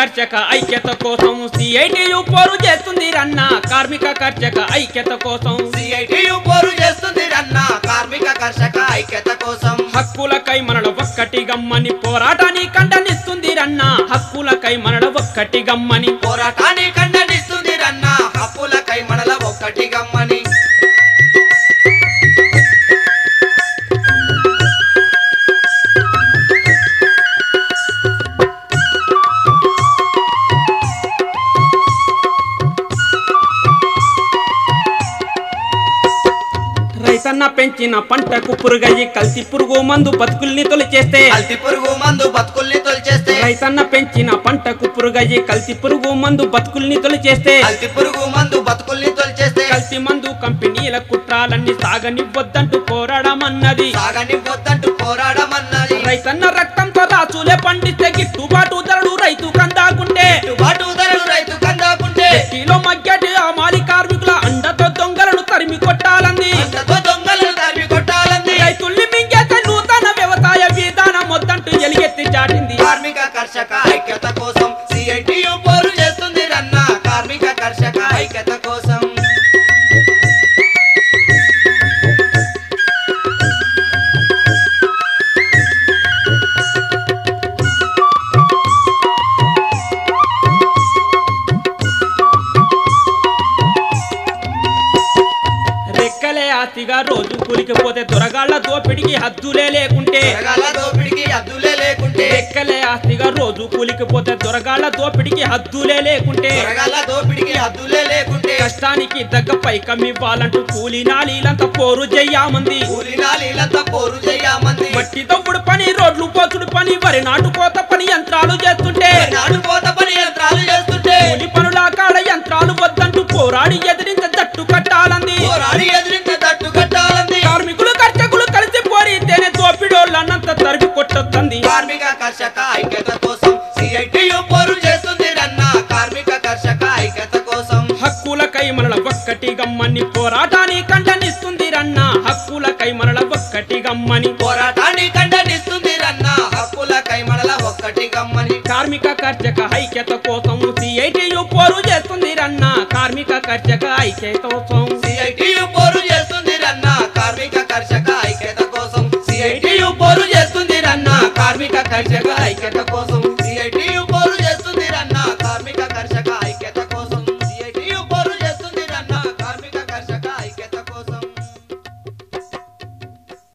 కర్షక ఐక్యత కోసం సిఐటియు పోరు చేస్తుంది రన్న. కార్మిక కర్షక ఐక్యత కోసం సిఐటియు పోరు చేస్తుంది రన్న. కార్మిక కర్షక ఐక్యత కోసం హక్కులకై మనల ఒక్కటి గమ్మని పోరాటాన్ని ఖండనిస్తుంది రన్న. హక్కులకై మనల ఒక్కటి గమ్మని రైతన్న పెంచిన పంటకు పురుగయ్యి కల్తీ పురుగు మందు బతుకుల్ని తొలిచేస్తే. కల్తీ పురుగు మందు బతుకుల్ని తొలిచేస్తే. రైతన్న పెంచిన పంటకు పురుగయ్యి కల్తీ పురుగు మందు బతుకుల్ని తొలిచేస్తే. కల్తీ పురుగు మందు బతుకుల్ని తొలిచేస్తే. కల్తీ మందు కంపెనీల కుట్రాలన్నీ సాగనివ్వద్దంటూ పోరాడమన్నది. సాగనివ్వద్దంటూ పోరాడమన్నది. రైతన్న రక్తంతో రాచులే పండిస్తే గిట్టుబాటు చాటింది. కార్మిక కర్షక ఐక్యత కోసం సిఐటియు పోరు చేస్తుంది రన్న. కార్మిక కర్షక ఐక్యత కోసం ఆస్తిగా రోజు కూలికిపోతే దొరగాళ్ళ దోపిడికి హద్దులే లేకుంటే. రెక్కలే ఆస్తిగా రోజు కూలికిపోతే దొరగాళ్ళ దోపిడికి హద్దులే లేకుంటే. దోపిడికి అద్దులే లేకుంటే. కష్టానికి దగ్గ పోరు చెయ్యామంది కూలినాలీలంతా పోరు చెయ్యమంది మట్టి తవ్వుడు పని రోడ్లు పోచుడు పని వరి నాటుకోత పని యంత్రాలు చేస్తుంటే. నాడు కార్మిక కర్షక ఐక్యత కోసం సిఐటియు పోరు చేస్తుంది రన్న కార్మిక కర్షక ఐక్యత కోసం. హక్కులకై మనల ఒక్కటి గమ్మని పోరాటాన్ని ఖండనిస్తుంది రన్న. హక్కులకై మనల ఒక్కటి గమ్మని పోరాటాన్ని ఖండనిస్తుంది రన్న. హక్కుల కైమడల ఒక్కటి గమ్మని. కార్మిక కర్షక ఐక్యత కోసం సిఐటియు పోరు చేస్తుంది రన్న. కార్మిక కర్షక ఐక్యత కోసం సిఐటియు పోరు కర్షక